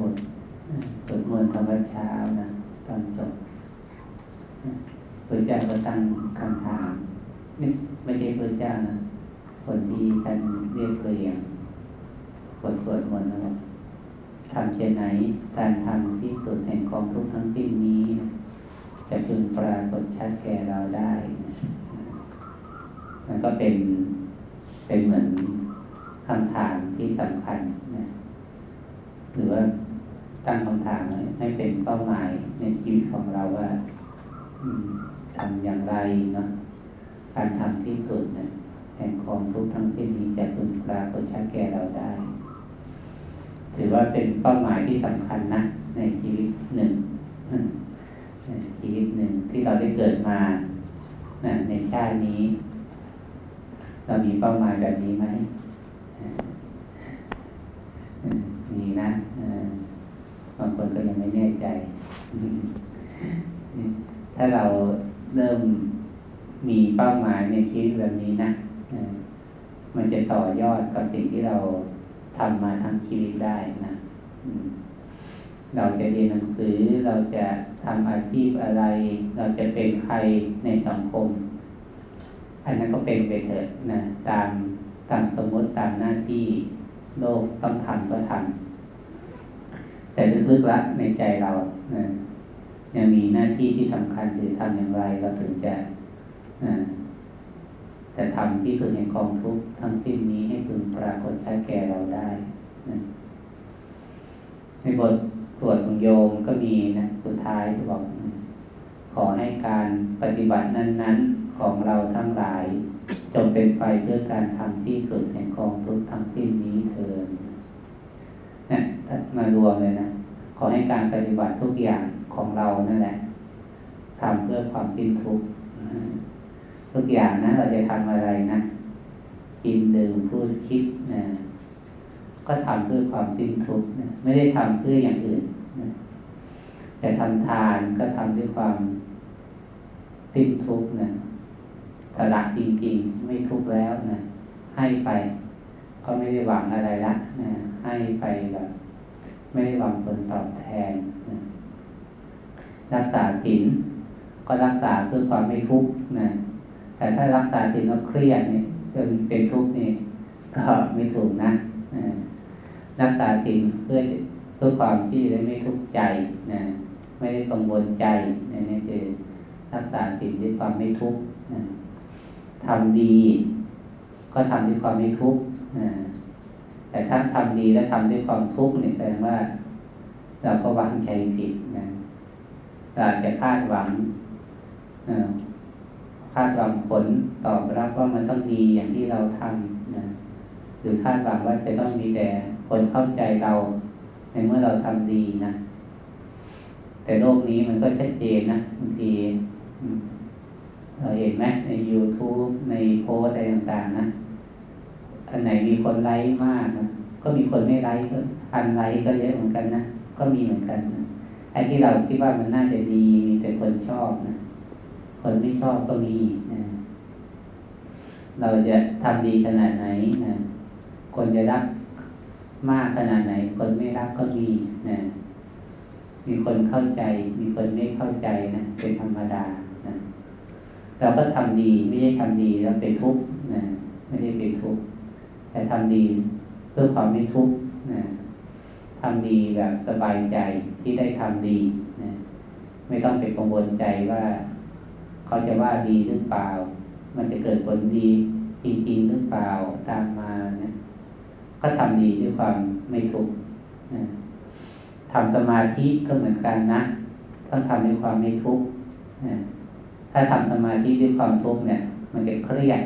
บทสวดมนต์ธรรมเช้านะ ตอนจบพระเจ้าก็ตั้งคำถามนี่ไม่ใช่พระเจ้านะคนที่ท่านเรียกเรียงบทสวดมนต์นะครับทำเช่นไหน การทำที่สุดแห่งกองทุกข์ทั้งสิ้นนี้ จะพึงปรากฏชัดแก่เราได้มันก็เป็นเป็นเหมือนคำถามที่สำคัญนะหรือว่า ตั้งคำถามให้เป็นเป้าหมายในชีวิตของเราว่าทำอย่างไรเนาะการทำที่สุดเนะแห่งของทุกข์ทั้งสิ้นนี้จะพึงปรากฏชัดแก่เราได้ ถือว่าเป็นเป้าหมายที่สำคัญนะในชีวิตหนึ่งในชีวิตหนึ่งที่เราได้เกิดมาในชาตินี้ เรามีเป้าหมายแบบนี้ไหมนะบางคนก็ยังไม่แน่ใจ ถ้าเราเริ่มมีเป้าหมายในชีวิตแบบนี้นะมันจะต่อยอดกับสิ่งที่เราทำมาทั้งชีวิตได้นะเราจะเรียนหนังสือเราจะทำอาชีพอะไร เราจะเป็นใครในสังคม อันนั้นก็เป็นไปเถอะนะตามตามสมมติตามหน้าที่โลกต้องทำก็ทำแต่ลึกๆละในใจเรานะ ยังมีหน้าที่ที่สำคัญคือทำอย่างไรเราถึงจะนะจะทำที่สุดแห่งกองทุกทั้งสิ้นนี้ให้พึงปรากฏชัดแก่เราได้นะในบทสวดของโยมก็มีนะสุดท้ายที่บอก ขอให้การปฏิบัตินั้น ๆของเราทั้งหลาย จงเป็นไปเพื่อการทำที่สุดแห่งกองทุกทั้งสิ้นนี้เถิดนะมารวมเลยนะขอให้การปฏิบัติทุกอย่าง ของเรานั่นแหละทำเพื่อความสิ้นทุกข์ทุกอย่างนะเราจะทำอะไรนะกินดื่มพูดคิดนะก็ทำเพื่อความสิ้นทุกข์นะไม่ได้ทำเพื่ออย่างอื่นนะแต่ทำทานก็ทำด้วยความสิ้นทุกข์นะสละจริงๆ ไม่ทุกข์แล้วนะให้ไปก็ไม่ได้หวังอะไรละนะให้ไปแบบไม่ได้หวังผลตอบแทนนะ รักษาศีลก็รักษาเพื่อความไม่ทุกข์นะแต่ถ้ารักษาศีลแล้วเครียดเนี่ยจนเป็นทุกข์นี่ก็ไม่ถูกนะรักษาศีลเพื่อเพื่อความที่ได้ไม่ทุกข์ใจนะไม่ได้กังวลใจนะนี่คือรักษาศีลด้วยความไม่ทุกข์นะทำดี ก็ทำด้วยความไม่ทุกข์นะแต่ถ้าทำดีแล้วทำด้วยความทุกข์เนี่ยแสดงว่า เราก็วางใจผิดนะ เราจะคาดหวังคาดหวังผลตอบรับว่ามันต้องดีอย่างที่เราทำนะหรือคาดหวังว่าจะต้องมีแต่คนเข้าใจเรา ในเมื่อเราทำดีนะแต่โลกนี้มันก็ชัดเจนนะบางทีเราเห็นไหมใน YouTube ในโพสอะไรต่างๆนะ อันไหนมีคนไลค์มากนะก็มีคนไม่ไลค์ก็อันไลค์ก็เยอะเหมือนกันนะ ก็มีเหมือนกันนะ อ้ที่เราคิดว่ามันน่าจะดีมีแต่คนชอบนะ คนไม่ชอบก็มีนะ เราจะทำดีขนาดไหนนะ คนจะรักมากขนาดไหน คนไม่รักก็มีนะ มีคนเข้าใจ มีคนไม่เข้าใจนะ เป็นธรรมดานะ เราก็ทำดีไม่ได้ทำดีแล้วเป็นทุกข์นะ ไม่ได้เป็นทุกข์แต่ทำดีเพื่อความไม่ทุกข์นะ ทำดีแบบสบายใจที่ได้ทำดีนะไม่ต้องไปกังวลใจว่า เขาจะว่าดีหรือเปล่า มันจะเกิดผลดีจริงๆหรือเปล่าตามมานะก็ทำดีด้วยความไม่ทุกข์นะทำสมาธิก็เหมือนกันนะต้องทำด้วยความไม่ทุกข์นะถ้าทำสมาธิด้วยความทุกข์เนี่ย มันจะเครียด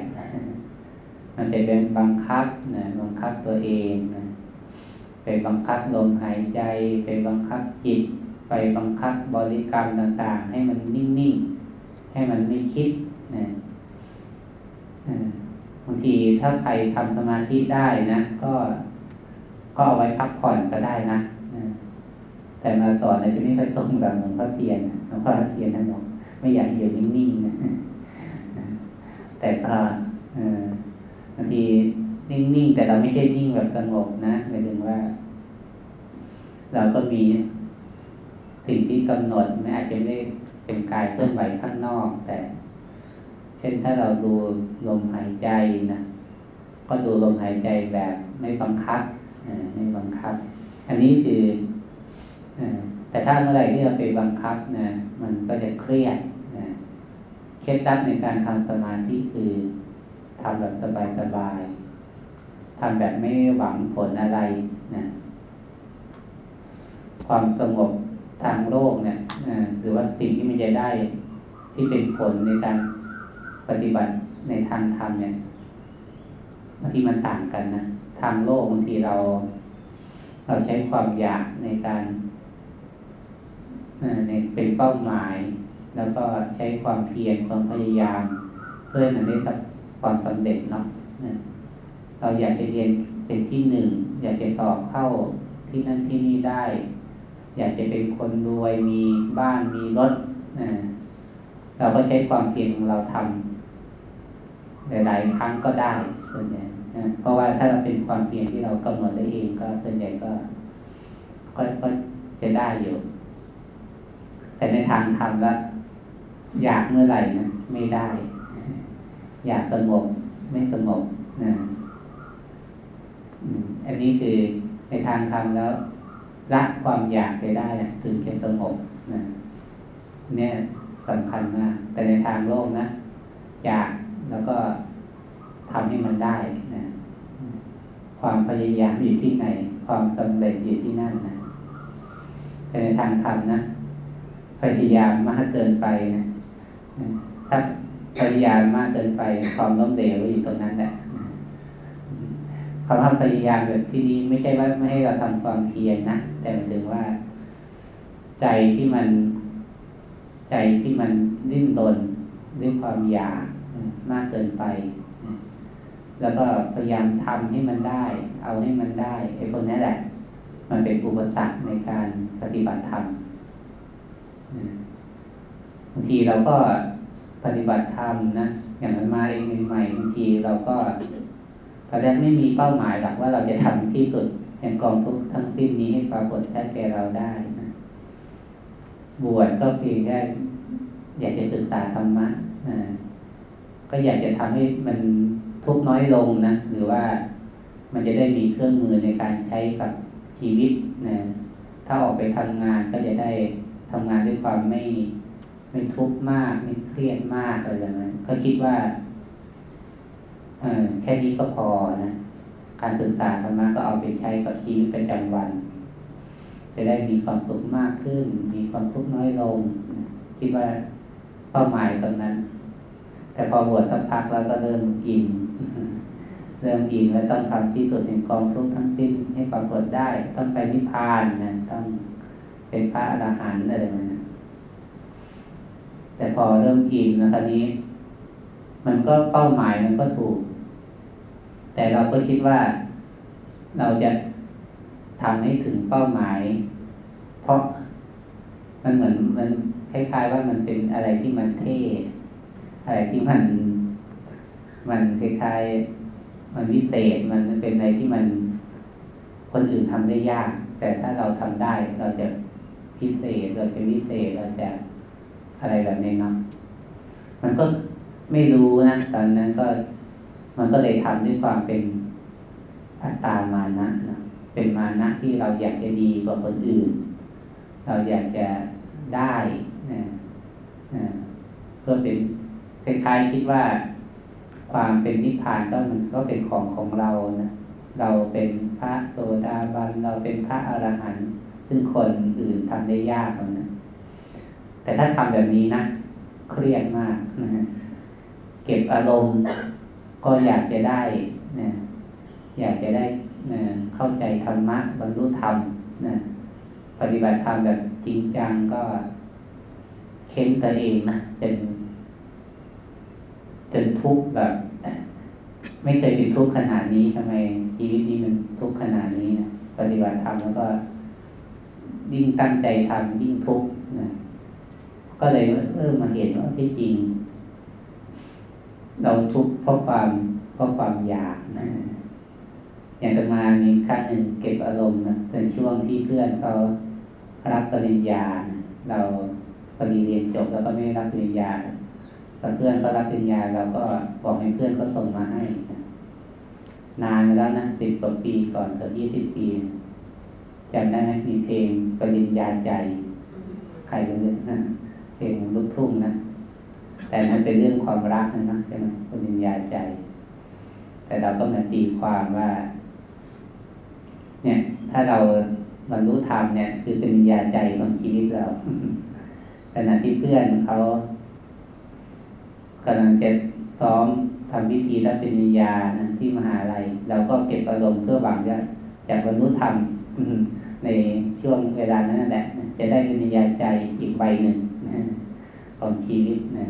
มันจะเป็นบังคับนะบังคับตัวเองนะ ไปบังคับลมหายใจ ไปบังคับจิต ไปบังคับบริกรรมต่าง ๆ ให้มันนิ่งๆ ให้มันไม่คิดนะบางทีถ้าใครทำสมาธิได้นะ ก็ก็เอาไว้พักผ่อนก็ได้นะแต่มาสอนเนี่ยจะไม่ค่อยตรงกับหลวงพ่อเทียนหลวงพ่อเทียนท่านบอกไม่อยากอยู่นิ่งๆนะแต่ก็บางที นิ่งๆแต่เราไม่ใช่นิ่งแบบสงบนะหมายถึงว่า เราก็มีสิ่งที่กำหนดไม่อาจจะไม่เป็นกายเคลื่อนไหวข้างนอก แต่ เช่นถ้าเราดูลมหายใจนะก็ดูลมหายใจแบบไม่บังคับไม่บังคับ อันนี้คือแต่ถ้าเมื่อไหร่ที่เราไปบังคับนะมันก็จะเครียดนะเคล็ดลับในการทำสมาธิคือทำแบบสบายๆ ทำแบบไม่หวังผลอะไรนะความสงบทางโลกเนี่ยหรือว่าสิ่งที่มันจะได้ที่เป็นผลในการปฏิบัติในทางธรรมเนี่ยบางทีมันต่างกันนะทางโลกบางทีเรา เราใช้ความอยากในการในเป็นเป้าหมาย แล้วก็ใช้ความเพียรความพยายาม เพื่อมันได้ความสำเร็จเนาะ เราอยากจะเรียนเป็นที่หนึ่งอยากจะต่อเข้าที่นั่นที่นี่ได้ อยากจะเป็นคนรวยมีบ้านมีรถเราก็ใช้ความเพียรของเราทำหลายๆครั้งก็ได้ส่วนใหญ่เพราะว่าถ้าเราเป็นความเพียรที่เรากำหนดได้เองก็ส่วนใหญ่ก็ก็ก็จะได้อยู่ แต่ในทางธรรมแล้วอยากเมื่อไหร่นะไม่ได้ อยากสงบไม่สงบนะ อันนี้คือในทางธรรมแล้วละความอยากไปได้ถึงจะสงบนะเนี่ยสำคัญมาก แต่ในทางโลกนะอยากแล้วก็ทำให้มันได้นะความพยายามอยู่ที่ไหน ความสำเร็จอยู่ที่นั่นนะแต่ในทางธรรมนะพยายามมากเกินไปนะถ้าพยายามมากเกินไปความล้มเหลวอยู่ตรงนั้นแหละ คำว่าพยายามแบบที่นี้ไม่ใช่ว่าไม่ให้เราทำความเพียรนะแต่หมายถึงว่า ใจที่มันใจที่มันดิ้นรนด้วยความอยากมากเกินไป แล้วก็พยายามทำให้มันได้ เอาให้มันได้ไอ้พวกนี้แหละ มันเป็นอุปสรรคในการปฏิบัติธรรมบางทีเราก็ปฏิบัติธรรมนะอย่างนั้นมาเองใหม่บางทีเราก็ ตอนแรกไม่มีเป้าหมายหรอกว่าเราจะทำที่สุดแห่งกองทุกทั้งสิ้นนี้ให้ปรากฏแท้แก่เราได้นะบวชก็เพียงแค่อยากจะศึกษาธรรมะนะก็อยากจะทำให้มันทุกน้อยลงนะหรือว่ามันจะได้มีเครื่องมือในการใช้กับชีวิตนะถ้าออกไปทำงานก็จะได้ทำงานด้วยความไม่ไม่ทุกข์มาก ไม่เครียดมากอะไรแบบนั้นก็คิดว่า แค่นี้ก็พอนะ การศึกษาธรรมะก็เอาไปใช้กับชีวิตประจำวัน จะได้มีความสุขมากขึ้น มีความทุกข์น้อยลงคิดว่าเป้าหมายตรงนั้น แต่พอบวชสักพักแล้วก็เริ่มอินเริ่มอินแล้วต้องทำที่สุดในกองทุกทั้งสิ้นให้ปรากฏได้ ต้องไปนิพพานนะต้องเป็นพระอรหันต์อะไรแบบนั้นแต่พอเริ่มอินแล้วตอนนี้ มันก็เป้าหมายมันก็ถูก แต่เราก็คิดว่าเราจะทำให้ถึงเป้าหมาย เพราะมันเหมือนมันคล้ายๆว่ามันเป็นอะไรที่มันเท่อะไรที่มัน มันคล้ายๆมันวิเศษมันเป็นอะไรที่มันคนอื่นทำได้ยาก แต่ถ้าเราทำได้เราจะพิเศษเราจะวิเศษเราจะอะไรแบบนี้เนาะมันก็ไม่รู้นะตอนนั้นก็ มันก็เลยทำด้วยความเป็นอัตตามานะนะเป็นมานะที่เราอยากจะดีกว่าคนอื่น เราอยากจะได้นะเพื่อเป็นคล้ายๆคิดว่า ความเป็นนิพพานก็มันก็เป็นของของเรานะเราเป็นพระโสดาบันเราเป็นพระอรหันต์ซึ่งคนอื่นทำได้ยากนะแต่ถ้าทำแบบนี้นะเครียดมากนะเก็บอารมณ์ ก็อยากจะได้นะอยากจะได้นะเข้าใจธรรมะบรรลุธรรมนะปฏิบัติธรรมแบบจริงจังก็เค้นตัวเองนะจนจนทุกข์แบบ ไม่เคยเป็นทุกข์ขนาดนี้ทำไมชีวิตนี้มันทุกข์ขนาดนี้นะปฏิบัติธรรมแล้วก็ยิ่งตั้งใจทำยิ่งทุกข์นะก็เลยเออมาเห็นว่าที่จริง เราทุกข์เพราะความเพราะความอยากนะอย่างจะมามีครั้งหนึ่งเก็บอารมณ์นะในช่วงที่เพื่อนเขารับปริญญา เราปริญเรียนจบแล้วก็ไม่รับปริญญาแต่เพื่อนก็รับปริญญาเราก็บอกให้เพื่อนก็ส่งมาให้นะนานแล้วนะสิบกว่าปีก่อนเกือบยี่สิบปีจำได้ไหมมีเพลงปริญญาใจ ใครกันเนี่ยนะเพลงลูกทุ่งนะ แต่นั้นเป็นเรื่องความรักนะนะใช่ไหมปริญญาใจ แต่เราก็มาตีความว่า เนี่ย ถ้าเราบรรลุธรรมเนี่ย คือเป็นญาใจของชีวิตเราขณะที่เพื่อนเขากำลังจะซ้อมทำพิธีรับปริญญานะที่มหาลัยเราก็เก็บอารมณ์เพื่อหวังจะจะบรรลุธรรมในช่วงเวลานั้นแหละ จะได้ปริญญาใจอีกใบหนึ่งของชีวิตนะ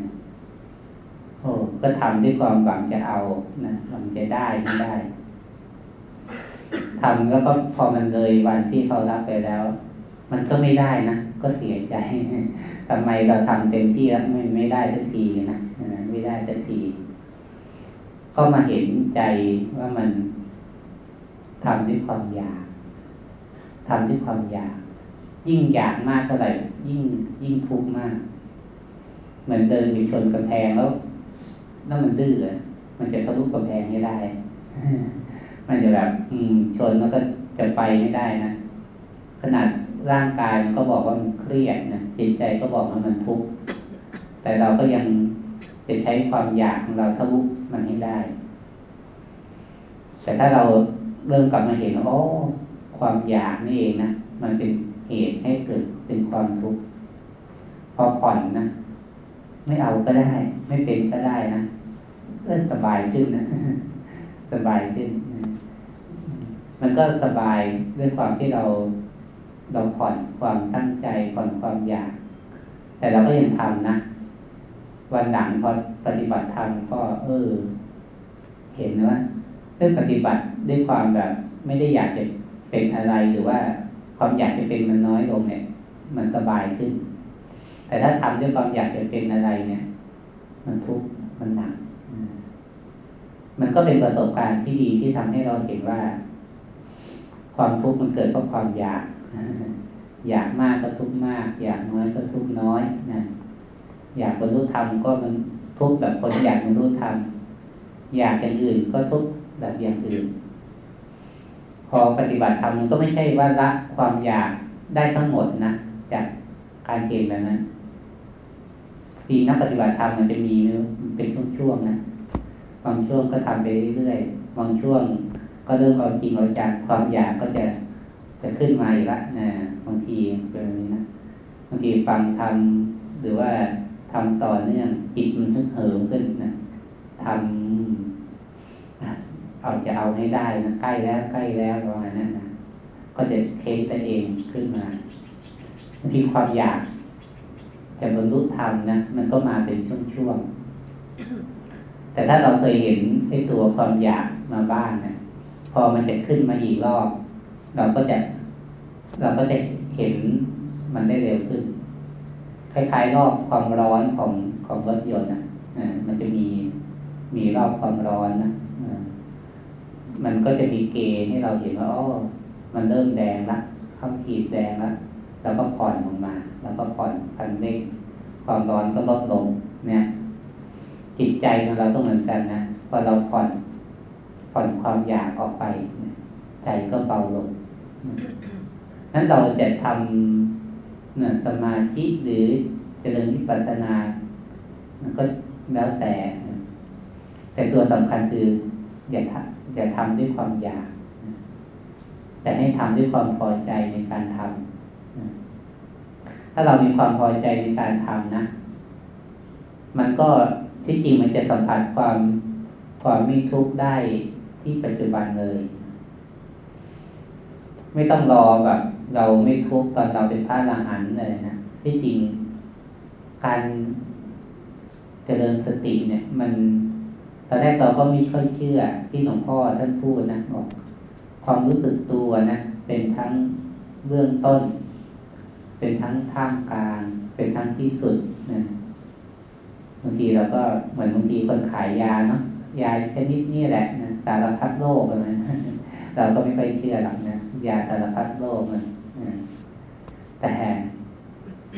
ก็ทำด้วยความหวังจะเอานะหวังจะได้ไม่ได้ทำแล้วก็พอมันเลยวันที่เขารับไปแล้ว มันก็ไม่ได้นะก็เสียใจทำไมเราทำเต็มที่แล้วไม่ไม่ได้สักทีนะไม่ได้สักที ก็มาเห็นใจว่ามันทำด้วยความอยากทำด้วยความอยาก ยิ่งอยากมากเท่าไหร่ยิ่งยิ่งทุกข์มาก เหมือนเดินไปชนกำแพงแล้ว แล้วมันดื้อมันจะทะลุกำแพงไม่ได้ มันจะแบบอืมชนแล้วก็จะไปไม่ได้นะ ขนาดร่างกายมันก็บอกว่ามันเครียดนะจิตใจก็บอกว่ามันทุกข์แต่เราก็ยังจะใช้ความอยากของเราทะลุมันให้ได้ แต่ถ้าเราเริ่มกลับมาเห็นว่าโอ้ความอยากนี่เองนะมันเป็นเหตุให้เกิดเป็นความทุกข์พอผ่อนนะ ไม่เอาก็ได้ ไม่เป็นก็ได้นะเริ่มสบายขึ้นนะสบายขึ้นมันก็สบายด้วยความที่เราเราผ่อนความตั้งใจผ่อนความอยาก แต่เราก็ยังทำนะวันหลังพอปฏิบัติธรรมก็ เออ เห็นว่าเรื่องปฏิบัติด้วยความแบบ ไม่ได้อยากจะเป็นอะไรหรือว่าความอยากจะเป็นมันน้อยลงเนี่ย มันสบายขึ้น แต่ถ้าทำด้วยความอยากจะเป็นอะไรเนี่ย มันทุกข์มันหนักมันก็เป็นประสบการณ์ที่ดีที่ทำให้เราเห็นว่า ความทุกข์มันเกิดเพราะความอยาก อยากมากก็ทุกข์มาก อยากน้อยก็ทุกข์น้อยนะอยากบรรลุธรรมก็มันทุกข์แบบคนอยากบรรลุธรรมอยากอย่างอื่นก็ทุกข์แบบอย่างอื่น พอปฏิบัติธรรมมันก็ไม่ใช่ว่าละความอยากได้ทั้งหมดนะจากการเกณฑ์แบบนั้น ทีนักปฏิบัติธรรมมันจะมีเป็นช่วงๆนะบางช่วงก็ทำไปเรื่อยๆบางช่วง ก็เริ่มเอาจริงเอาจังความอยากก็จะจะขึ้นมาอีกละนะบางทีเป็นแบบนี้นะบางทีฟังทำหรือว่าทำต่อเนื่องจิตมันทึกเหิมขึ้นนะทำเอาจะเอาให้ได้นะใกล้แล้วใกล้แล้วประมาณนั้นนะก็จะเค้นตัวเองขึ้นมาบางทีความอยาก จะบรรลุธรรมนะมันก็มาเป็นช่วงๆแต่ถ้าเราเคยเห็นไอ้ตัวความอยากมาบ้างนะพอมันจะขึ้นมาอีกรอบ เราก็จะ เราก็จะเห็นมันได้เร็วขึ้น คล้ายๆรอบความร้อนของของรถยนต์นะอ่ามันจะมีมีรอบความร้อนนะมันก็จะมีเกณฑ์ให้เราเห็นว่าอ๋อมันเริ่มแดงละเข้าขีดแดงละแล้วก็ผ่อนลงมา แล้วก็ผ่อนคันเร่งความร้อนก็ลดลงเนี่ยจิตใจของเราต้องเหมือนกันนะพอเราผ่อนผ่อนความอยากออกไป ใจก็เบาลงนั้นเราจะทำนะสมาธิหรือเจริญวิปัสสนามันก็แล้วแต่ แต่ตัวสำคัญคืออย่าทำอย่าทำด้วยความอยาก แต่ให้ทำด้วยความพอใจในการทำ ถ้าเรามีความพอใจในการทำนะ มันก็ที่จริงมันจะสัมผัสความความไม่ทุกข์ได้ที่ปัจจุบันเลย ไม่ต้องรอแบบเราไม่ทุกข์ตอนเราเป็นพระอรหันต์เลยนะที่จริงการเจริญสติเนี่ย มันตอนแรกเราก็ไม่ค่อยเชื่อที่หลวงพ่อท่านพูดนะบอกความรู้สึกตัวนะเป็นทั้งเบื้องต้น เป็นทั้งท่ามกลาง เป็นทั้งที่สุดนะบางทีเราก็เหมือนบางทีคนขายยาเนาะยาชนิดนี้แหละนะสารพัดโรคอะไรเราก็ไม่ค่อยเชื่อหรอกนะยาสารพัดโรคมันแต่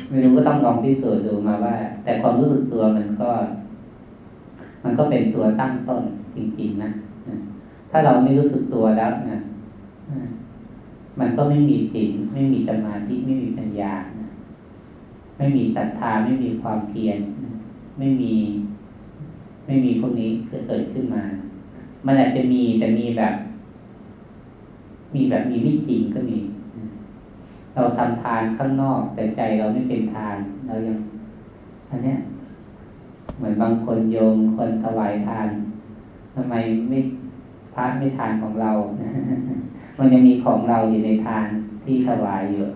ไม่รู้ก็ต้องลองพิสูจน์ดูมาว่า แต่ความรู้สึกตัวมันก็ มันก็เป็นตัวตั้งต้นจริงๆนะถ้าเราไม่รู้สึกตัวแล้วนะ มันก็ไม่มีศีลไม่มีสมาธิไม่มีปัญญา ไม่มีศรัทธาไม่มีความเพียรไม่มี ไม่มีพวกนี้เกิดขึ้นมา มันอาจจะมีแต่มีแบบ มีแบบมีไม่จริงก็มี เราทำทานข้างนอก แต่ใจเราไม่เป็นทานเรายังอันเนี้ยเหมือนบางคนโยมคนถวายทานทำไมไม่พระไม่ทานของเรา มันยังมีของเราอยู่ในทานที่ถวายอยู่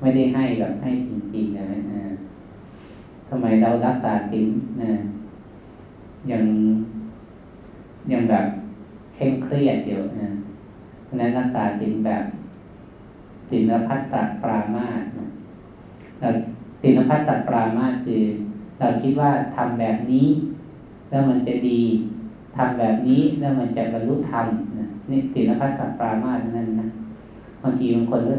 ไม่ได้ให้แบบให้จริงๆนะทำไมเรารักษาศีลนะยังยังแบบเคร่งเครียดอยู่นะเพราะนั้นรักษาศีลแบบศีลพัฒตปรามาสศีลพัฒตปรามาสคือเราคิดว่าทำแบบนี้ แล้วมันจะดีทำแบบนี้แล้วมันจะบรรลุธรรมนะ นี่ศีลพัฒตปรามาสนั่นนะบางทีบางคนก็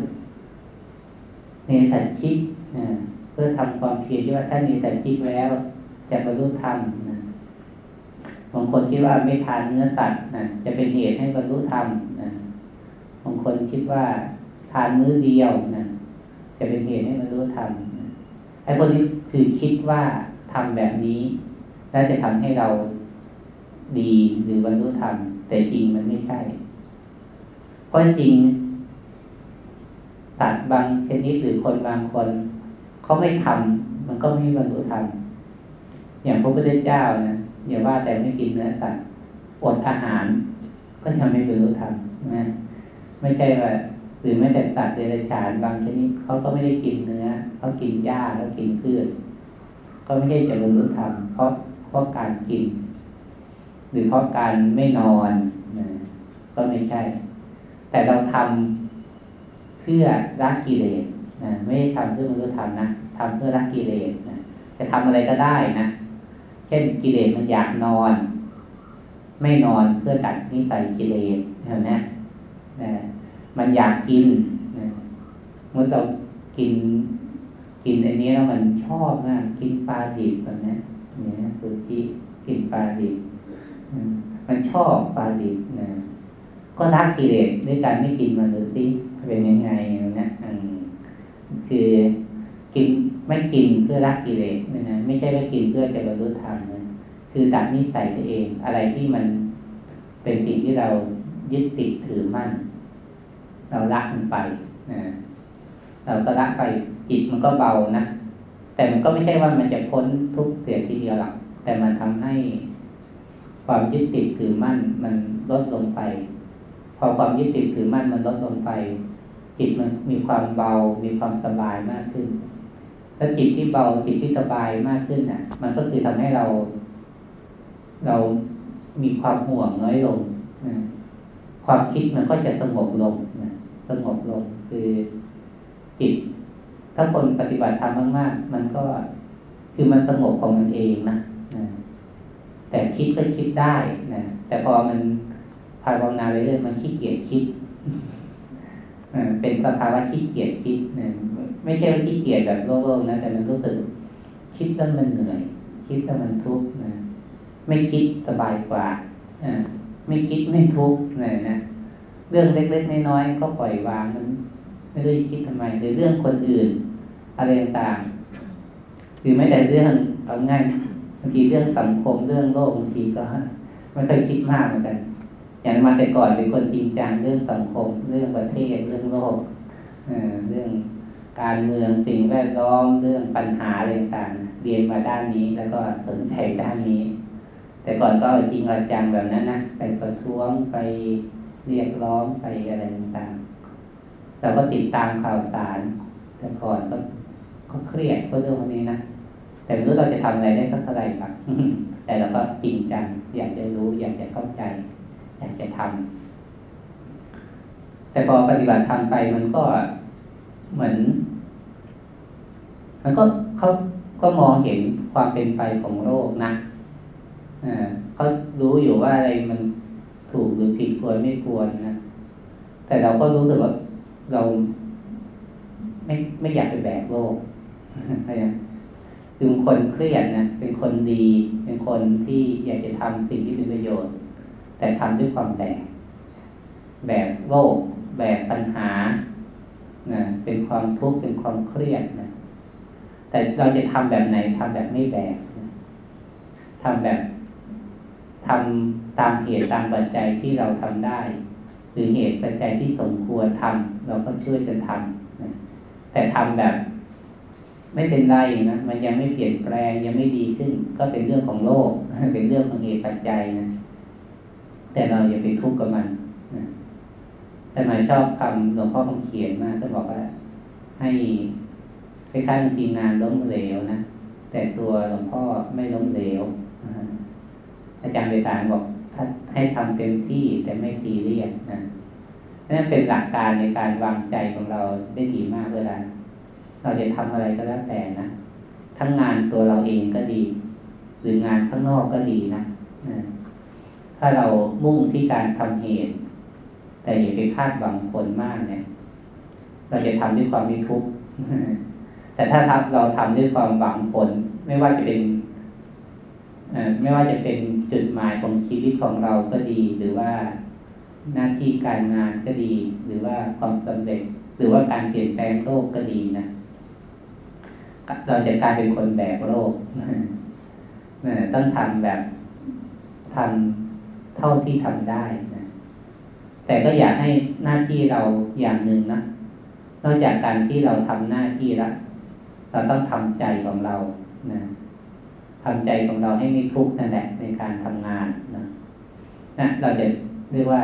เนสัชิกนะเพื่อทำความเพียรที่ว่าถ้ามีแต่คิดแล้วจะบรรลุธรรมนะบางคนคิดว่าไม่ทานเนื้อสัตว์นะจะเป็นเหตุให้บรรลุธรรมนะบางคนคิดว่าทานมื้อเดียวนะจะเป็นเหตุให้บรรลุธรรมไอ้คนนี้คือคิดว่าทำแบบนี้แล้วจะทำให้เราดีหรือบรรลุธรรมแต่จริงมันไม่ใช่ เพราะจริง สัตว์บางชนิดหรือคนบางคน เขาไม่ทำมันก็ไม่บรรลุธรรมอย่างพระพุทธเจ้านะอย่าว่าแต่ไม่กินเนื้อสัตว์อดอาหาร ก็ทำให้บรรลุธรรมนะไม่ใช่ว่าหรือแม้แต่สัตว์เดรัจฉานบางชนิดเขาก็ไม่ได้กินเนื้อเขากินหญ้าเขากินพืชก็ไม่ใช่จะบรรลุธรรมเพราะเพราะการกิน หรือเพราะการไม่นอนนะก็ไม่ใช่ แต่เราทำเพื่อรักกิเลสนะไม่ได้ทำเพื่อบรรลุธรรมนะทำเพื่อรักกิเลสนะจะทำอะไรก็ได้นะ เช่นกิเลสมันอยากนอน ไม่นอนเพื่อตัดนิสัยกิเลสเห็นไหมนะมันอยากกินนะเมื่อเรากินกินอันนี้แล้วมันชอบมากกินปลาดิบแบบนี้เนี่ยคือที่กินปลาดิบมันชอบปลาดิบนะ ก็รักกิเลสด้วยการไม่กินมันดูสิเป็นยังไงนะคือกินไม่กินเพื่อรักกิเลสนะนะ ไม่ใช่ว่ากินเพื่อจะบรรลุธรรมนะคือตัดนิสัยตัวเอง อะไรที่มันเป็นสิ่งที่เรายึดติดถือมั่น เราละมันไปนะเราก็ละไปจิตมันก็เบานะแต่มันก็ไม่ใช่ว่ามันจะพ้นทุกเสียทีเดียวหรอกแต่มันทำให้ความยึดติดถือมั่นมันลดลงไป พอความยึดติดถือมั่นมันลดลงไป จิตมันมีความเบา มีความสบายมากขึ้นถ้าจิตที่เบาจิตที่สบายมากขึ้นน่ะ มันก็คือทำให้เรา เรามีความห่วงน้อยลงนะความคิดมันก็จะสงบลงนะสงบลงคือจิต ถ้าคนปฏิบัติธรรมมากๆ มันก็คือมันสงบของมันเองนะนะแต่คิดก็คิดได้นะแต่พอมัน ภาวนาไปเรื่อยมันขี้เกียจคิดเป็นสภาวะขี้เกียจคิดนะไม่ใช่ว่าขี้เกียจแบบโลกๆนะแต่มันรู้สึกคิดแล้วมันเหนื่อย คิดแล้วมันทุกข์นะไม่คิดสบายกว่าอไม่คิดไม่ทุกข์นะนะเรื่องเล็กๆน้อยๆก็ปล่อยวางมันไม่ได้คิดทำไมหรือเรื่องคนอื่น อะไรต่างๆหรือไม่แต่เรื่องเอาง่ายบางทีเรื่องสังคมเรื่องโลกบางทีก็ไม่ค่อยคิดมากเหมือนกัน อย่างมาแต่ก่อนเป็นคนจริงจังเรื่องสังคม เรื่องประเทศเรื่องโลกเรื่องการเมืองสิ่งแวดล้อมเรื่องปัญหาอะไรต่างเรียนมาด้านนี้ แล้วก็สนใจด้านนี้ แต่ก่อนก็จริงจังแบบนั้นนะไปประท้วงไปเรียกร้องไปอะไรต่างเราก็ติดตามข่าวสาร แต่ก่อนก็ก็เครียดเพราะเรื่องพวกนี้นะแต่ไม่รู้เราจะทำอะไรได้สักเท่าไหร่ครับแต่เราก็จริงจังอยากจะรู้อยากจะเข้าใจ อยากจะทำแต่พอปฏิบัติทำไปมันก็เหมือน มันก็เขาก็มองเห็นความเป็นไปของโลกนะเขารู้อยู่ว่าอะไรมันถูกหรือผิดควรไม่ควรนะ แต่เราก็รู้สึกว่าเราไม่ไม่อยากไปแบกโลกอะไรนะคือคนเครียดนะ เป็นคนดี เป็นคนที่อยากจะทำสิ่งที่เป็นประโยชน์ แต่ทำด้วยความแบกแบกโลก แบกปัญหานะเป็นความทุกข์เป็นความเครียดนะแต่เราจะทำแบบไหนทำแบบไม่แบกทำแบบทำตามเหตุตามปัจจัยที่เราทำได้ หรือเหตุปัจจัยที่สมควรทำเราก็ช่วยกันทำนะแต่ทำแบบ ไม่เป็นไรนะมันยังไม่เปลี่ยนแปลงยังไม่ดีขึ้น ก็เป็นเรื่องของโลก เป็นเรื่องของเหตุปัจจัยนะ แต่เราอย่าไปทุกข์กับมันนะแต่หมายชอบคำหลวงพ่อคำเขียนมากท่านบอกว่า ให้คล้ายๆบางทีงานล้มเหลวนะแต่ตัวหลวงพ่อไม่ล้มเหลวอาจารย์ไปตานบอกถ้าให้ทำเต็มที่แต่ไม่ทีเรียนนะนั่นเป็นหลักการในการวางใจของเราได้ดีมากเวลาเราจะทำอะไรก็แล้วแต่นะทั้งงานตัวเราเองก็ดี หรืองานข้างนอกก็ดีนะ ถ้าเรามุ่งที่การทำเหตุ แต่อย่าไปคาดหวังผลมากเนี่ย เราจะทำด้วยความม่ทุกข์แต่ถ้าเราทำด้วยความหวังผล ไม่ว่าจะเป็นไม่ว่าจะเป็นจุดหมายของชีวิตของเราก็ดี หรือว่าหน้าที่การงานก็ดี หรือว่าความสำเร็จ หรือว่าการเปลี่ยนแปลงโลกก็ดีนะเราจะกลายเป็นคนแบกโลกต้องทำแบบทำ เท่าที่ทำได้นะแต่ก็อยากให้หน้าที่เราอย่างหนึ่งนะนอกจากการที่เราทำหน้าที่แล้วเราต้องทำใจของเรานะทำใจของเราให้ไม่ทุกข์นั่นแหละในการทำงานนะนะเราจะเรียกว่า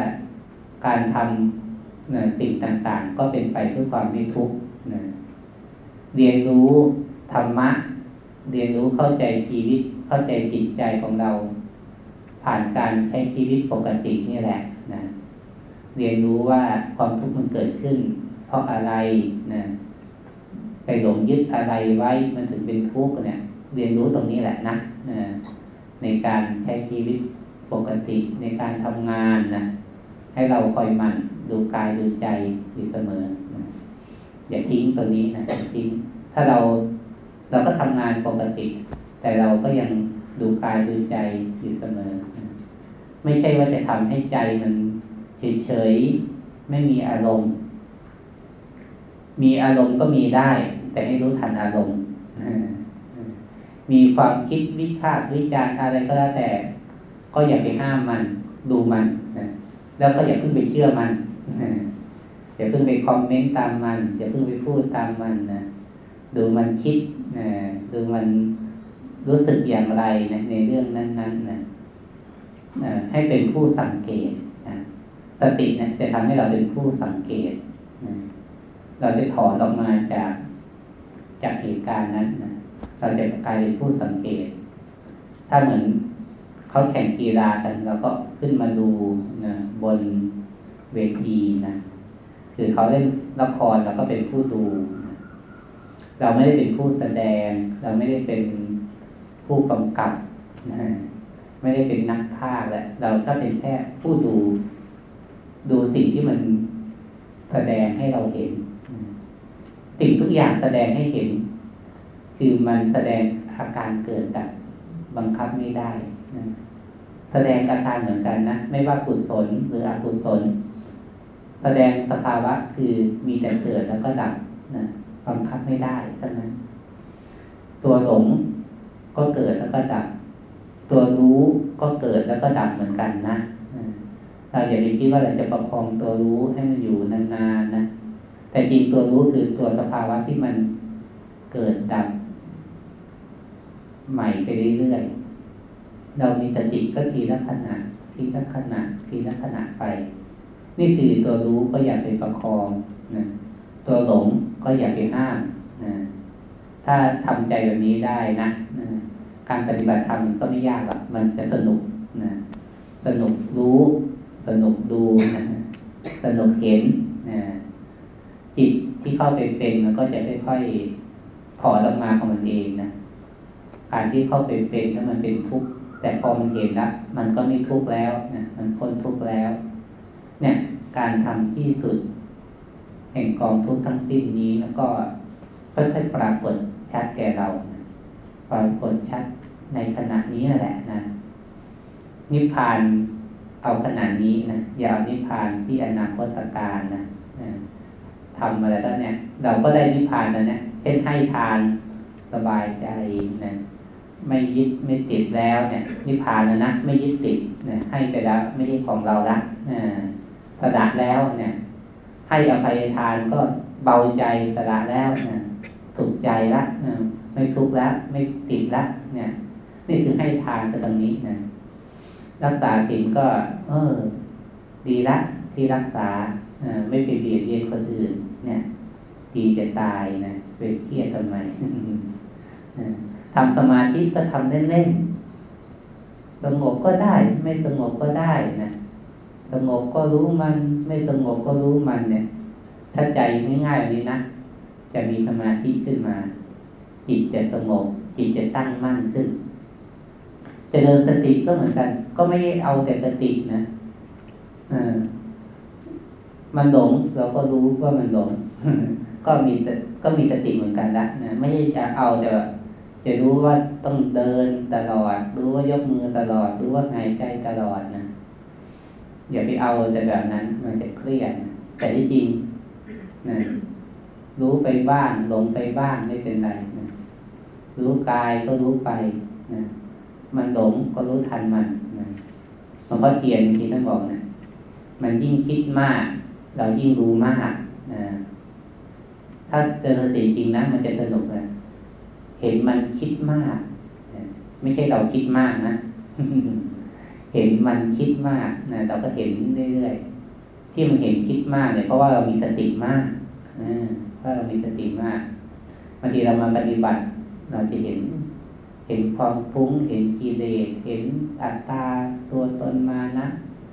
การทำนะสิ่งต่างๆ ก็เป็นไปเพื่อความไม่ทุกข์นะเรียนรู้ธรรมะ เรียนรู้เข้าใจชีวิต เข้าใจจิตใจของเรา ผ่านการใช้ชีวิตปกตินี่แหละนะเรียนรู้ว่าความทุกข์มันเกิดขึ้น เพราะอะไรนะไปหลงยึดอะไรไว้มันถึงเป็นทุกข์เนี่ย เรียนรู้ตรงนี้แหละนะนะในการใช้ชีวิตปกติในการทำงานนะให้เราคอยมันดูกายดูใจอยู่เสมอนะอย่าทิ้งตรงนี้นะทิ้ง ถ้าเราเราก็ทำงานปกติ แต่เราก็ยังดูกายดูใจอยู่เสมอ ไม่ใช่ว่าจะทำให้ใจมันเฉยๆ ไม่มีอารมณ์ มีอารมณ์ก็มีได้ แต่ให้รู้ทันอารมณ์ มีความคิดวิชาวิจารณ์อะไรก็แล้วแต่ ก็อย่าไปห้ามมัน ดูมันแล้วก็อย่าเพิ่งไปเชื่อมันอย่าเพิ่งไปคอมเมนต์ตามมัน อย่าเพิ่งไปพูดตามมันนะดูมันคิดนะดูมันรู้สึกอย่างไรนะในเรื่องนั้นๆนะ ให้เป็นผู้สังเกตสตินะจะทำให้เราเป็นผู้สังเกต เราจะถอนออกมาจากจากเหตุการณ์นั้นนะเราจะกลายเป็นผู้สังเกต ถ้าเหมือนเขาแข่งกีฬากันเราก็ขึ้นมาดูนะบนเวทีนะคือเขาเล่นละครเราก็เป็นผู้ดู เราไม่ได้เป็นผู้แสดง เราไม่ได้เป็นผู้กำกับนะ ไม่ได้เป็นนักพากย์แหละเราก็เป็นแค่ผู้ดู ดูสิ่งที่มันแสดงให้เราเห็น สิ่งทุกอย่างแสดงให้เห็น คือมันแสดงอาการเกิดแต่บังคับไม่ได้นะแสดงอาการเหมือนกันนะ ไม่ว่ากุศลหรืออกุศล แสดงสภาวะคือมีแต่เกิดแล้วก็ดับนะบังคับไม่ได้เท่านั้น ตัวหลงก็เกิดแล้วก็ดับ ตัวรู้ก็เกิดแล้วก็ดับเหมือนกันนะเราอย่าไปคิดว่าเราจะประคองตัวรู้ให้มันอยู่นานๆนะแต่จริงตัวรู้คือตัวสภาวะที่มันเกิดดับใหม่ไปเรื่อยๆเรามีสติก็ทีละขณะทีละขณะทีละขณะไป นี่คือตัวรู้ก็อย่าไปประคองนะตัวหลงก็อย่าไปห้ามนะถ้าทำใจแบบนี้ได้นะนะ การปฏิบัติธรรมก็ไม่ยากหรอกมันจะสนุกนะสนุกรู้ สนุกดูนะสนุกเห็นนะจิตที่เข้าไปเป็นมันก็จะค่อยๆถอดออกมาของมันเองนะการที่เข้าไปเป็นถ้ามันเป็นทุกข์แต่พอมันเห็นแล้วมันก็ไม่ทุกข์แล้วนะมันพ้นทุกข์แล้ว เนี่ย การทำที่สุด แห่งกองทุกข์ทั้งสิ้นนี้แล้วก็ค่อยๆปรากฏชัดแก่เราปรากฏชัด ในขณะนี้แหละนะ นิพพานเอาขนาดนี้นะอย่าเอานิพพานที่อนาคตการนะทำอะไรแล้วเนี่ย เราก็ได้นิพพานแล้วเนี่ยเช่นให้ทานสบายใจนะไม่ยึดไม่ติดแล้วเนี่ย นิพพานแล้วนะไม่ยึดติดนะให้ไปแล้วไม่ใช่ของเราละสละแล้วเนี่ย ให้อภัยทานก็เบาใจสละแล้วนะถูกใจละไม่ทุกข์ละไม่ติดละเนี่ย นี่คือให้ทานก็ตรงนี้นะรักษาศีลก็ เออ ดีละที่รักษาไม่ไปเบียดเบียนคนอื่น เนี่ยดีจะตายนะไปเครียดทำไมทำสมาธิก็ทำเล่นๆสงบก็ได้ ไม่สงบก็ได้นะสงบก็รู้มัน ไม่สงบก็รู้มันเนี่ย ถ้าใจง่ายๆนี้นะจะมีสมาธิขึ้นมา จิตจะสงบจิตจะตั้งมั่นขึ้น จะเดินสติก็เหมือนกัน ก็ไม่เอาแต่สตินะอมันหลงเราก็รู้ว่ามันหลง ก็มีก็มีสติเหมือนกันละนะไม่ใช่จะเอาแต่จะรู้ว่าต้องเดินตลอด รู้ว่ายกมือตลอด รู้ว่าหายใจตลอดนะอย่าไปเอาแต่แบบนั้น มันจะเครียดแต่ที่จริงนะรู้ไปบ้างหลงไปบ้างไม่เป็นไรนะรู้กายก็รู้ไปนะ มันหลงก็รู้ทันมันนะหลวงพ่อเทียนที่ท่านบอกนะมันยิ่งคิดมาก เรายิ่งรู้มากนะถ้าเจอสติจริงนะมันจะสนุกนะเห็นมันคิดมากไม่ใช่เราคิดมากนะ เห็นมันคิดมากนะเราก็เห็นเรื่อยๆที่มันเห็นคิดมากเนี่ยเพราะว่าเรามีสติมากเพราะเรามีสติมากบางทีเรามาปฏิบัติ เราจะเห็น เห็นความฟุ้ง เห็นกิเลสเห็นอัตตาตัวตนมานะ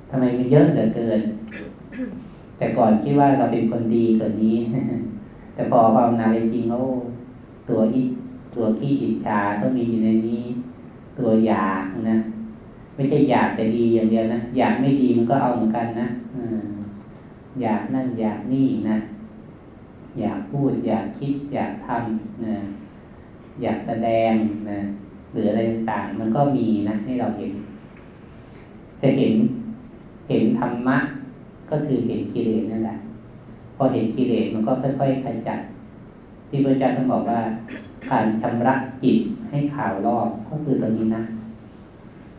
ทำไมมันเยอะเหลือเกิน แต่ก่อนคิดว่าเราเป็นคนดีกว่านี้ แต่พอภาวนาจริงๆโอ้ตัวอิตัวขี้อิจฉาก็มีอยู่ในนี้ ตัวอยากนะไม่ใช่อยากแต่ดีอย่างเดียวนะอยากไม่ดีมันก็เอาเหมือนกันนะอยากนั่นอยากนี่นะอยากพูด อยากคิด อยากทำนะอยากแสดงนะ หรืออะไรต่างมันก็มีนะให้เราเห็น จะเห็นเห็นธรรมะก็คือเห็นกิเลสนั่นแหละ พอเห็นกิเลสมันก็ค่อยๆขจัด ที่พระอาจารย์ท่านบอกว่าการชำระจิตให้ข่าวรอบก็คือตรงนี้นะ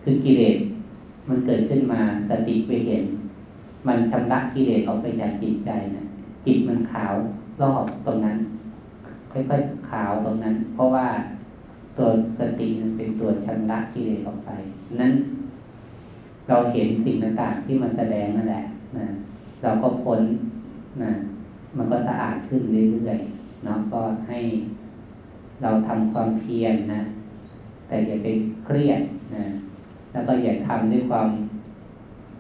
คือกิเลสมันเกิดขึ้นมาสติไปเห็น มันชำระกิเลสออกไปจากจิตใจนะจิตมันขาวรอบตรงนั้น ค่อยๆขาวตรงนั้น เพราะว่า ตัวสติมันเป็นตัวชำระกิเลสออกไป นั้น เราเห็นสิ่งต่างๆที่มันแสดงนั่นแหละนะเราก็พ้นนะมันก็สะอาดขึ้นเรื่อยๆเนาะก็ให้เราทำความเพียรนะแต่อย่าไปเครียดนะแล้วก็อย่าทำด้วยความ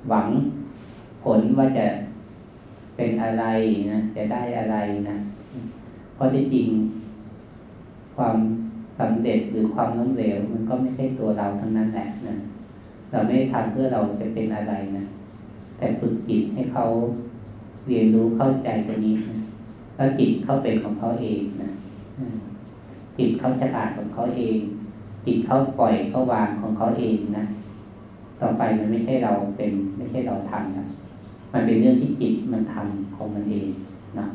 หวังผลว่าจะเป็นอะไรนะจะได้อะไรนะเพราะที่จริงความ สำเร็จหรือความล้มเหลว มันก็ไม่ใช่ตัวเราทั้งนั้นแหละนะเราไม่ได้ทำเพื่อเราจะเป็นอะไรนะแต่ฝึกจิตให้เขาเรียนรู้เข้าใจตัวนี้นะแล้วจิตเขาเป็นของเขาเองนะจิตเขาฉลาดของเขาเอง จิตเขาปล่อยเขาวางของเขาเองนะต่อไปมันไม่ใช่เราเป็น ไม่ใช่เราทำนะมันเป็นเรื่องที่จิตมันทำของมันเองนะ